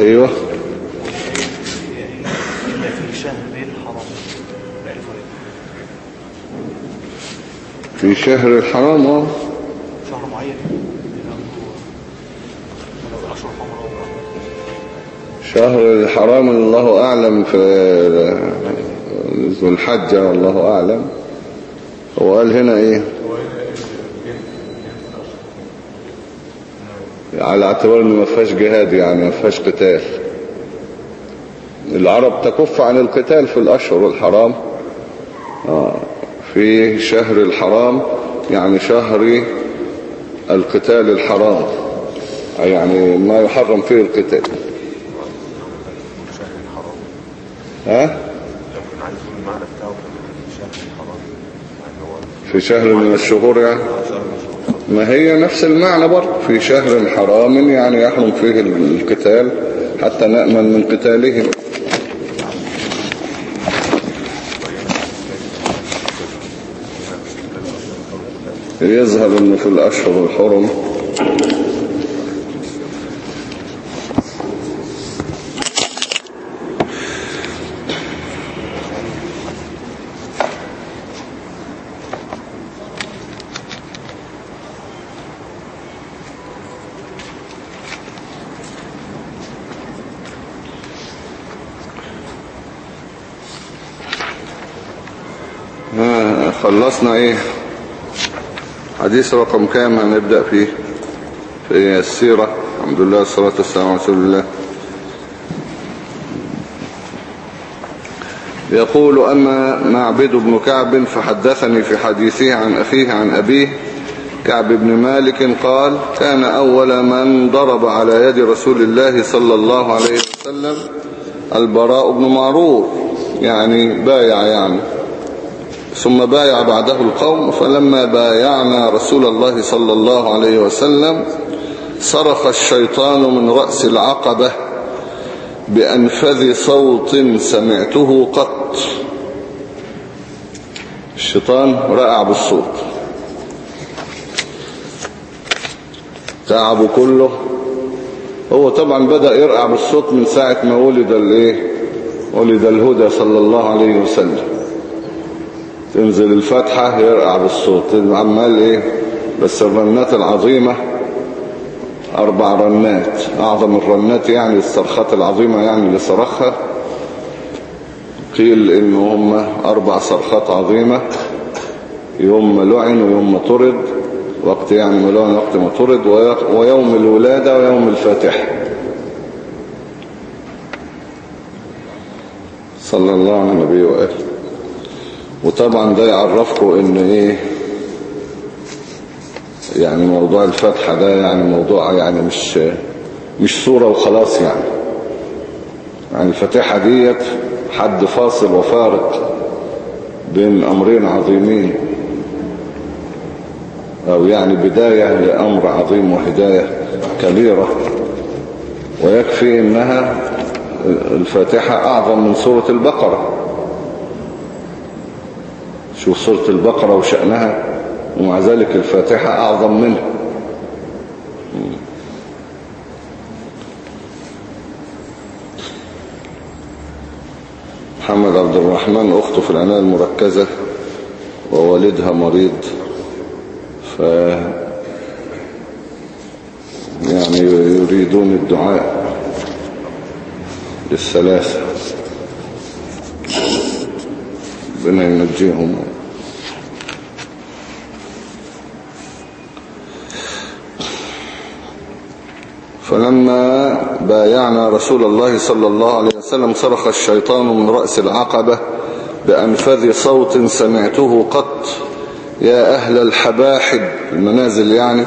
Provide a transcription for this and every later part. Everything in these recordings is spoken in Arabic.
أيوه. في شهر الحرام آه. شهر معين. شهر الحرام الله أعلم في ذو الحجة الله أعلم. هو قال هنا إيه؟ على اعتبار إنه ما فيهاش جهاد يعني ما فيهاش قتال. العرب تكف عن القتال في الأشهر الحرام. آه، في شهر الحرام يعني شهر القتال الحرام. يعني ما يحرم فيه القتال. ها؟ في شهر من الشهور يعني؟ ما هي نفس المعنى برضه؟ في شهر حرام يعني يحرم فيه القتال حتى نأمن من قتالهم. يظهر انه في الأشهر الحرم ها، خلصنا إيه؟ حديث رقم كام هنبدأ فيه؟ في السيرة. الحمد لله والصلاة والسلام على رسول الله. يقول أما معبد بن كعب فحدثني في حديثه عن أخيه عن أبيه كعب بن مالك قال كان أول من ضرب على يد رسول الله صلى الله عليه وسلم البراء بن معرور يعني بايع يعني. ثم بايع بعده القوم فلما بايعنا رسول الله صلى الله عليه وسلم صرخ الشيطان من رأس العقبة بأنفذ صوت سمعته قط. الشيطان رأع بالصوت. تعبه كله. هو طبعا بدأ يرقع بالصوت من ساعة ما ولد الإيه؟ ولد الهدى صلى الله عليه وسلم. تنزل الفتحة يرقع بالصوت. عمال إيه؟ بس الرنات العظيمة أربع رنات. أعظم الرنات يعني الصرخات العظيمة يعني اللي صرخها. قيل إن هم أربع صرخات عظيمة. يوم ما لعن ويوم ما طرد. وقت يعني ما لعن وقت ما طرد. ويوم الولادة ويوم الفاتحة صلى الله على النبي وآله. وطبعا ده يعرفكم إن إيه يعني موضوع الفتحة ده يعني موضوع يعني مش مش صورة وخلاص يعني. يعني الفتحة ديت حد فاصل وفارق بين أمرين عظيمين أو يعني بداية لأمر عظيم وهداية كبيرة. ويكفي إنها الفاتحة أعظم من سورة البقرة. شوف سورة البقرة وشأنها ومع ذلك الفاتحة أعظم منها. محمد عبد الرحمن أخته في العناية المركزة ووالدها مريض. ف يعني يريدون الدعاء للثلاثة. ربنا ينجيهم. فلما بايعنا رسول الله صلى الله عليه وسلم صرخ الشيطان من رأس العقبة بأنفذ صوت سمعته قط يا أهل الحباحب المنازل يعني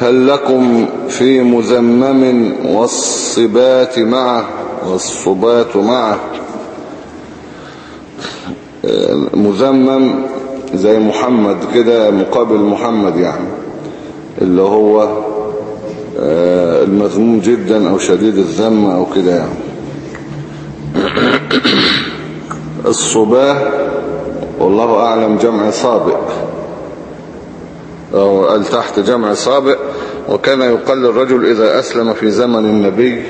هل لكم في مزمم والصبات معه والصبات معه؟ مذمم زي محمد كده مقابل محمد يعني اللي هو المذموم جدا أو شديد الذم أو كده يعني. الصباه والله أعلم جمع صابئ أو قال تحت جمع صابئ وكان يقال للرجل إذا أسلم في زمن النبي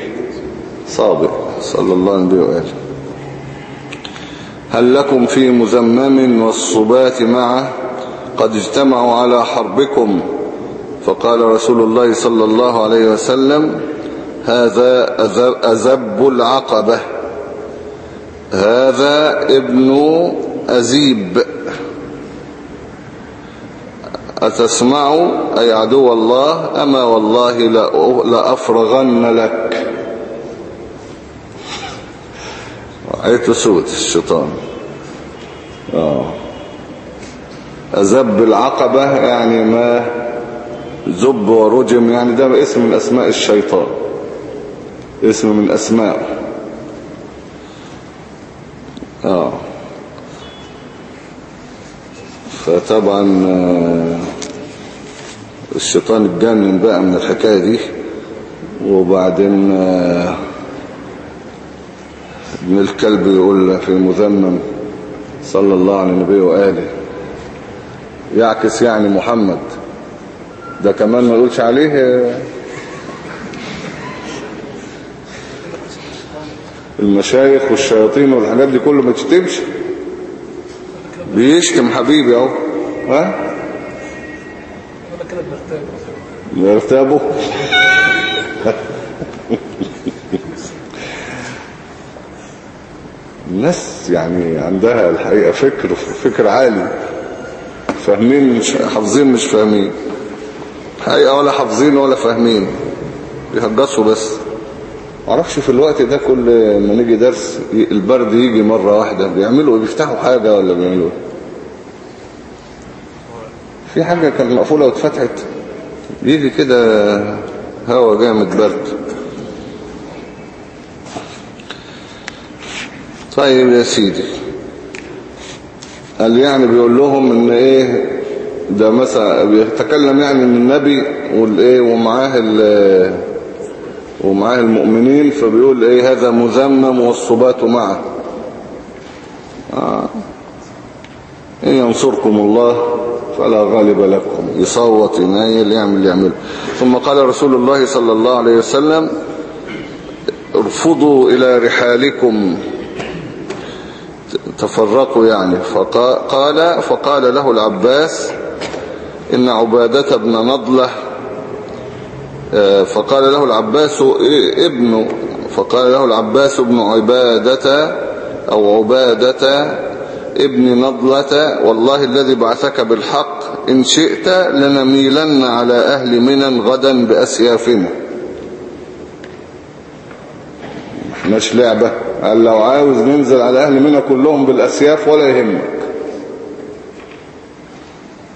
صابئ صلى الله عليه وآله. هل لكم في مزمم والصبات معه؟ قد اجتمعوا على حربكم. فقال رسول الله صلى الله عليه وسلم هذا أزب العقبة. هذا ابن أزيب أتسمع؟ أي عدو الله أما والله لأ- لأفرغن لك. رأيت سوء الشيطان. آه. أزب العقبة يعني ما زب ورجم يعني ده اسم من أسماء الشيطان. اسم من أسماء آه. فطبعا آه، الشيطان اتجنن بقى من الحكاية دي. وبعدين آه، ابن الكلب يقول في المذمم صلى الله على النبي وآله يعكس يعني محمد. ده كمان ما يقولش عليه. المشايخ والشياطين والحاجات دي كله ما تشتمش بيشتم حبيبي أهو. ها؟ يرتابه الناس يعني عندها الحقيقة فكر فكر عالي. فاهمين مش حافظين مش فاهمين. حقيقة ولا حافظين ولا فاهمين. بيهجصوا بس. معرفش في الوقت ده كل ما نيجي درس البرد يجي مرة واحدة. بيعملوا إيه؟ بيفتحوا حاجة ولا بيعملوا إيه؟ في حاجة كانت مقفولة واتفتحت. يجي كده هوا جامد برد. طيب يا سيدي. قال يعني بيقول لهم إن إيه؟ ده مثلا بيتكلم يعني إن النبي والايه ومعاه ومعاه المؤمنين فبيقول إيه هذا مذمم والصبات معه. آه. إن ينصركم الله فلا غالب لكم. يصوت ينايل يعمل يعمله ثم قال رسول الله صلى الله عليه وسلم ارفضوا إلى رحالكم. تفرقوا يعني. فقال فقال له العباس إن عبادة بن نضلة آه، فقال له العباس إيه ابن فقال له العباس بن عبادة أو عبادة ابن نضلة والله الذي بعثك بالحق إن شئت لنميلن على أهل منى غدا بأسيافنا. مش لعبة. قال لو عاوز ننزل على أهل منى كلهم بالأسياف ولا يهمك.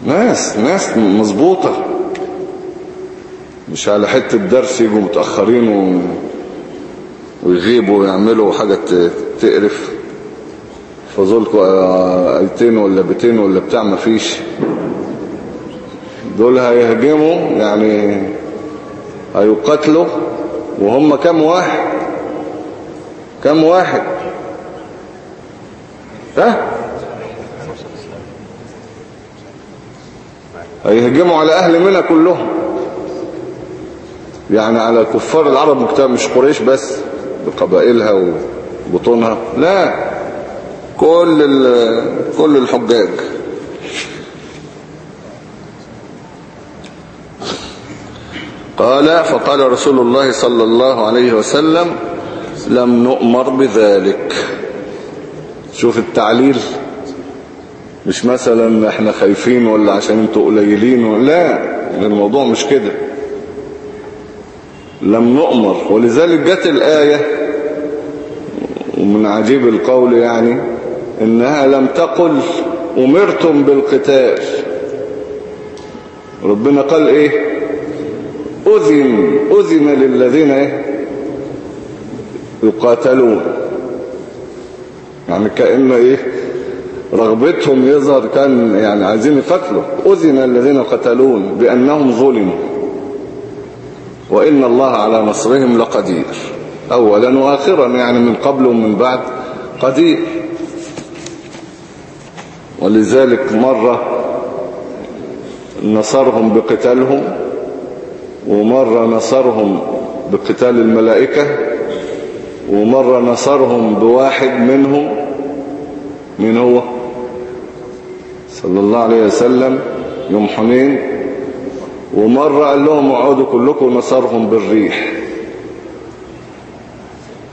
ناس ناس مظبوطة. مش على حتة درس يجوا متأخرين و... ويغيبوا ويعملوا حاجة تقرف. فظلكوا آيتين ولا بيتين ولا بتاع مفيش. دول هيهجموا يعني هيقتلوا وهم كم واحد؟ كم واحد؟ ها؟ هيهجموا على أهل منى كلهم. يعني على كفار العرب مكتب مش قريش بس بقبائلها وبطونها. لا كل كل الحجاج. قال فقال رسول الله صلى الله عليه وسلم لم نؤمر بذلك. شوف التعليل. مش مثلا إحنا خايفين ولا عشان أنتوا قليلين ولا لا الموضوع مش كده. لم نؤمر ولذلك جت الآية ومن عجيب القول يعني إنها لم تقل أمرتم بالقتال. ربنا قال إيه؟ أذن أذن للذين إيه يقاتلون. يعني كأن إيه؟ رغبتهم يظهر كان يعني عايزين يقتلوا. أذن الذين قتلون بأنهم ظلموا. وإن الله على نصرهم لقدير. أولا وآخرا يعني من قبل ومن بعد قدير. ولذلك مرة نصرهم بقتالهم ومرة نصرهم بقتال الملائكة ومرة نصرهم بواحد منهم من هو؟ صلى الله عليه وسلم يوم حنين ومرة قال لهم اقعدوا كلكم نصرهم بالريح.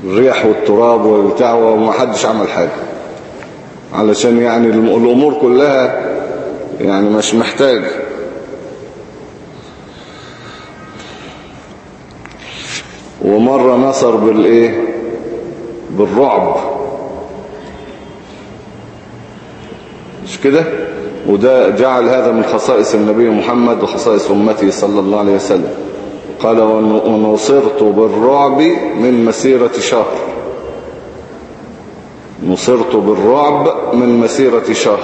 الريح والتراب والبتاع وما حدش عمل حاجة. علشان يعني الأمور كلها يعني مش محتاج ومرة نصر بالإيه؟ بالرعب. مش كده؟ وده جعل هذا من خصائص النبي محمد وخصائص أمته صلى الله عليه وسلم. قال ونصرت بالرعب من مسيرة شهر. نصرت بالرعب من مسيرة شهر.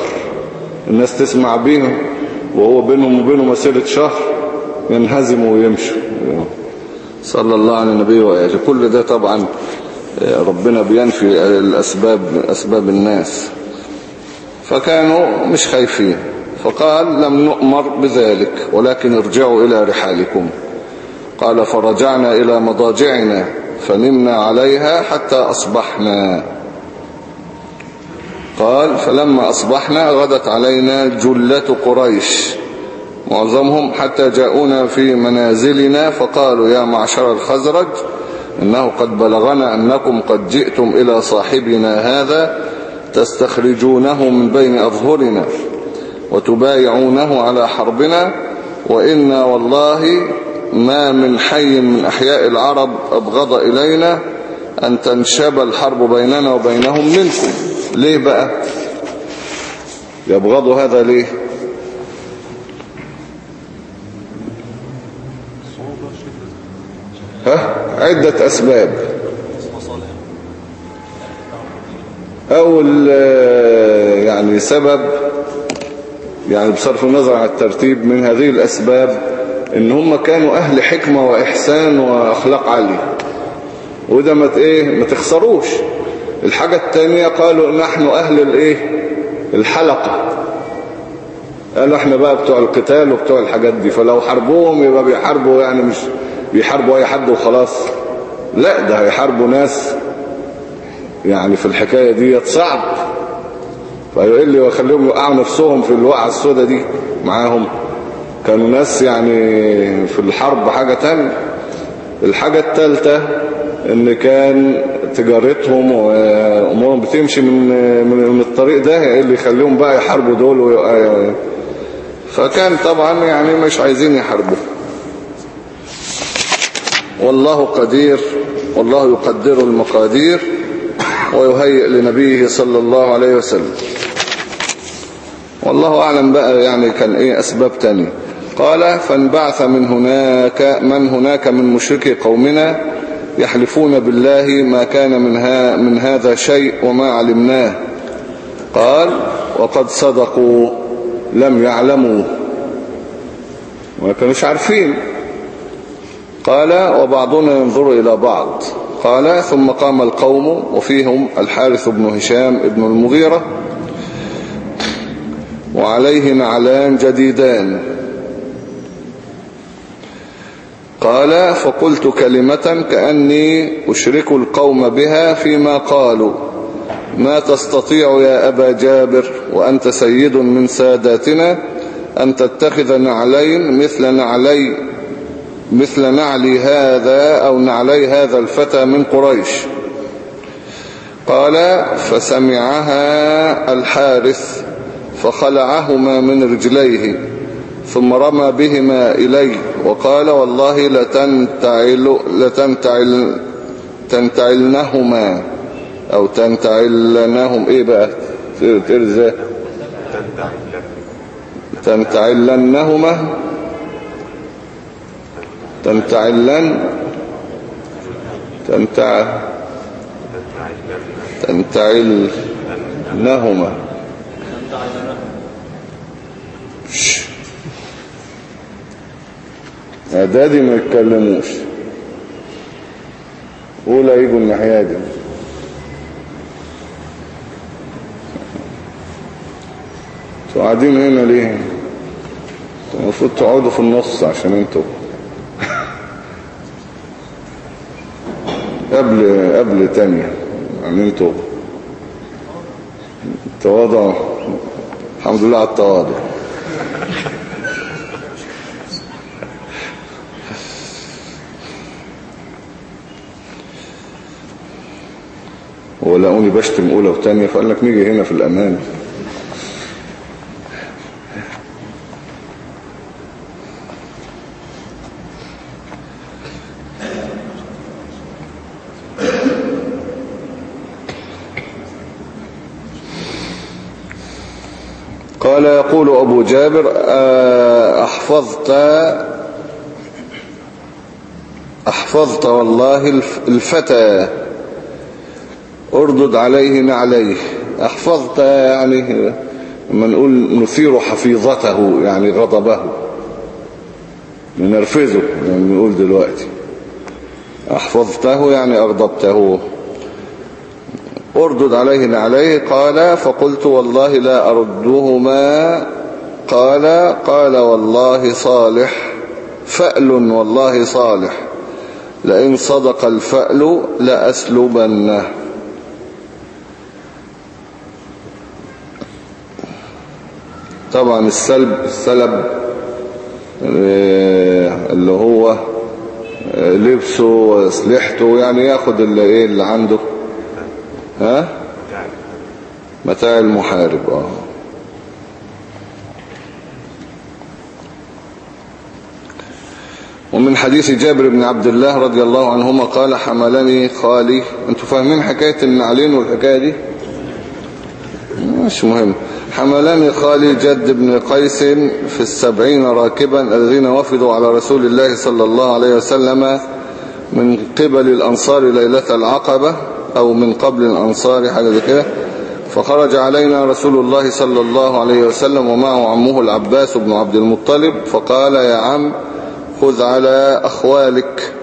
الناس تسمع بيهم وهو بينهم وبينه مسيرة شهر ينهزموا ويمشوا. صلى الله على النبي وآله. كل ده طبعا ربنا بينفي الأسباب أسباب الناس. فكانوا مش خايفين. فقال لم نؤمر بذلك ولكن ارجعوا إلى رحالكم. قال فرجعنا إلى مضاجعنا فنمنا عليها حتى أصبحنا. قال فلما أصبحنا غدت علينا جلة قريش. معظمهم حتى جاءونا في منازلنا فقالوا يا معشر الخزرج إنه قد بلغنا أنكم قد جئتم إلى صاحبنا هذا تستخرجونه من بين أظهرنا وتبايعونه على حربنا وإنا والله ما من حي من أحياء العرب أبغض إلينا أن تنشب الحرب بيننا وبينهم منكم. ليه بقى؟ يبغضوا هذا ليه؟ ها؟ عدة أسباب. أول يعني سبب يعني بصرف النظر عن الترتيب من هذه الأسباب إن هم كانوا أهل حكمة وإحسان وأخلاق عالية. وده ما إيه ما تخسروش. الحاجة التانية قالوا نحن أهل الإيه؟ الحلقة. قالوا إحنا بقى بتوع القتال وبتوع الحاجات دي فلو حربوهم يبقى بيحاربوا يعني مش بيحاربوا أي حد وخلاص. لا ده هيحاربوا ناس يعني في الحكاية دي صعب. فيقول لي وخليهم يوقعوا نفسهم في الوقعة السوداء دي معاهم؟ كانوا ناس يعني في الحرب حاجة تانية الحاجة الثالثة إن كان تجارتهم وامورهم بتمشي من من الطريق ده اللي يخليهم بقى يحاربوا دول. فكان طبعا يعني مش عايزين يحاربوا. والله قدير والله يقدر المقادير. ويهيئ لنبيه صلى الله عليه وسلم. والله أعلم بقى يعني كان إيه أسباب تانية قال فانبعث من هناك من هناك من مشركي قومنا يحلفون بالله ما كان منها من هذا شيء وما علمناه. قال وقد صدقوا لم يعلموا. ما كانوش عارفين. قال وبعضنا ينظر إلى بعض. قال ثم قام القوم وفيهم الحارث بن هشام بن المغيرة وعليه نعلان جديدان. قال فقلت كلمة كأني أشرك القوم بها فيما قالوا. ما تستطيع يا أبا جابر وأنت سيد من ساداتنا أن تتخذ نعلين مثل نعلي مثل نعلي هذا أو نعلي هذا الفتى من قريش. قال فسمعها الحارث فخلعهما من رجليه ثم رمى بهما إلي وقال والله لتنتعل لتنتعل تنتعلنهما أو تنتعلنهم. إيه بقى؟ تنتعلنهما. تنتعلن تنتع تنتعلنهما أعدادي ما يتكلموش. أولى يجوا الناحية دي. أنتوا قاعدين هنا ليه؟ المفروض تقعدوا في النص عشان أنتوا قبل قبل تانية. يعني أنتوا التواضع الحمد لله على التواضع. ولقوني بشتم أولى وتانية فقال لك نيجي هنا في الأمان. يقول أبو جابر آه، أحفظت أحفظت والله الف- الفتى. أردد عليه نعليه. أحفظت يعني لما نقول نثير حفيظته يعني غضبه. ننرفزه يعني نقول دلوقتي. أحفظته يعني أغضبته. أردد عليه نعليه قال فقلت والله لا أردهما. قال قال والله صالح فأل والله صالح. لئن صدق الفأل لأسلبنه. طبعا السلب السلب آه، اللي هو آه، لبسه واسلحته يعني ياخد اللي إيه اللي عنده. ها؟ متاع المحارب آه. ومن حديث جابر بن عبد الله رضي الله عنهما قال حملني خالي. أنتوا فاهمين حكاية النعلين والحكاية دي؟ مش مهم. حملني خالي جد بن قيس في السبعين راكبا الذين وفدوا على رسول الله صلى الله عليه وسلم من قبل الأنصار ليلة العقبة. أو من قبل الأنصار حاجة زي كده. فخرج علينا رسول الله صلى الله عليه وسلم ومعه عمه العباس بن عبد المطلب فقال يا عم خذ على أخوالك.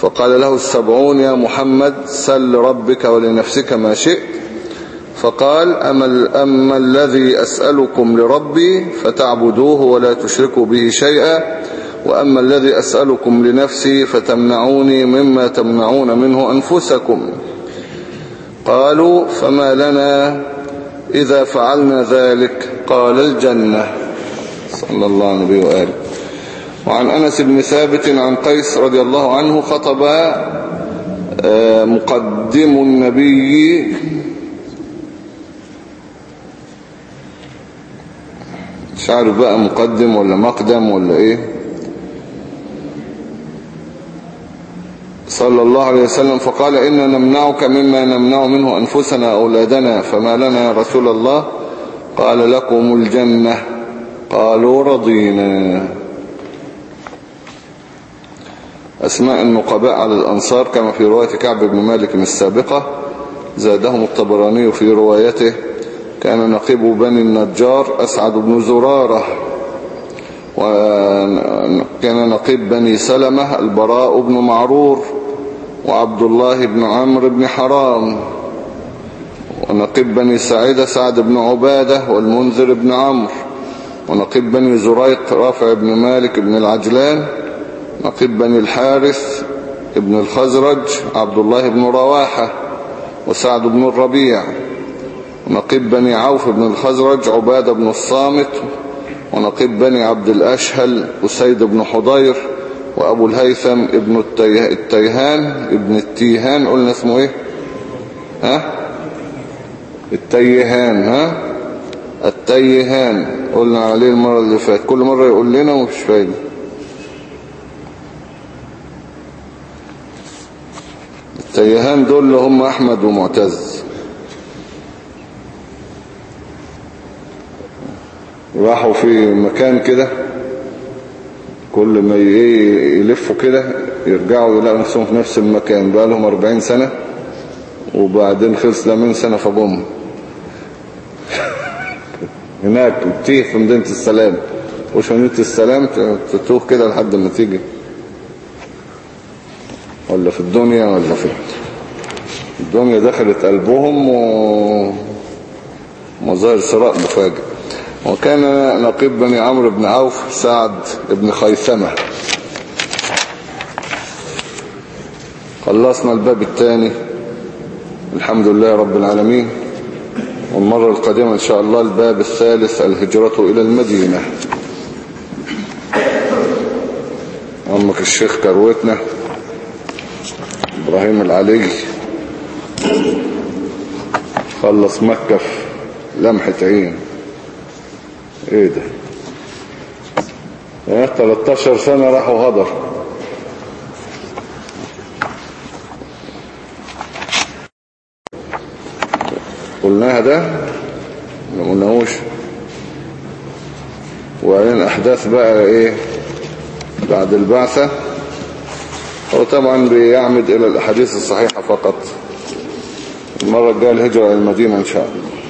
فقال له السبعون يا محمد سل ربك ولنفسك ما شئت. فقال أما, أما الذي أسألكم لربي فتعبدوه ولا تشركوا به شيئا وأما الذي أسألكم لنفسي فتمنعوني مما تمنعون منه أنفسكم. قالوا فما لنا إذا فعلنا ذلك. قال الجنة. صلى الله عليه وآله. وعن أنس بن ثابت عن قيس رضي الله عنه خطب آه، مقدم النبي. مش عارف بقى مقدم ولا مقدم ولا إيه. صلى الله عليه وسلم فقال إنا نمنعك مما نمنع منه أنفسنا أولادنا فما لنا يا رسول الله قال لكم الجنة قالوا رضينا أسماء النقباء على الأنصار كما في رواية كعب بن مالك السابقة زادهم الطبراني في روايته كان نقيب بني النجار أسعد بن زرارة وكان نقيب بني سلمة البراء بن معرور وعبد الله بن عمرو بن حرام ونقيب بني سعيدة سعد بن عبادة والمنذر بن عمرو ونقيب بني زريق رافع بن مالك بن العجلان نقيب بني الحارث ابن الخزرج عبد الله بن رواحة وسعد بن الربيع ونقيب بني عوف بن الخزرج عبادة بن الصامت ونقيب بني عبد الأشهل أسيد بن حضير وأبو الهيثم ابن التيه... التيهان ابن التيهان قلنا اسمه إيه؟ ها؟ التيهان ها؟ التيهان قلنا عليه المرة اللي فاتت. كل مرة يقول لنا ومش فايدة التيهان دول هم أحمد ومعتز. راحوا في مكان كده. كل ما ي- يلفوا كده يرجعوا يلاقوا نفسهم في نفس المكان. بقى لهم 40 سنة وبعدين خلص لمن سنة فبهم هناك تيه في مدينة السلام. وش مدينة السلام؟ تتوه كده لحد ما تيجي. ولا في الدنيا ولا في الدنيا دخلت قلبهم و مظاهر ثراء مفاجئ. وكان نقيب بني عمرو بن عوف سعد بن خيثمة. خلصنا الباب الثاني. الحمد لله رب العالمين. والمرة القادمة إن شاء الله الباب الثالث الهجرة إلى المدينة. عمك الشيخ كروتنا إبراهيم العلي. خلص مكة في لمحة عين. إيه ده؟ آه 13 سنة راحوا هدر. قلناها ده؟ ما قلناهوش. وبعدين أحداث بقى إيه؟ بعد البعثة. هو طبعا بيعمد إلى الأحاديث الصحيحة فقط. المرة الجاية الهجرة إلى المدينة إن شاء الله.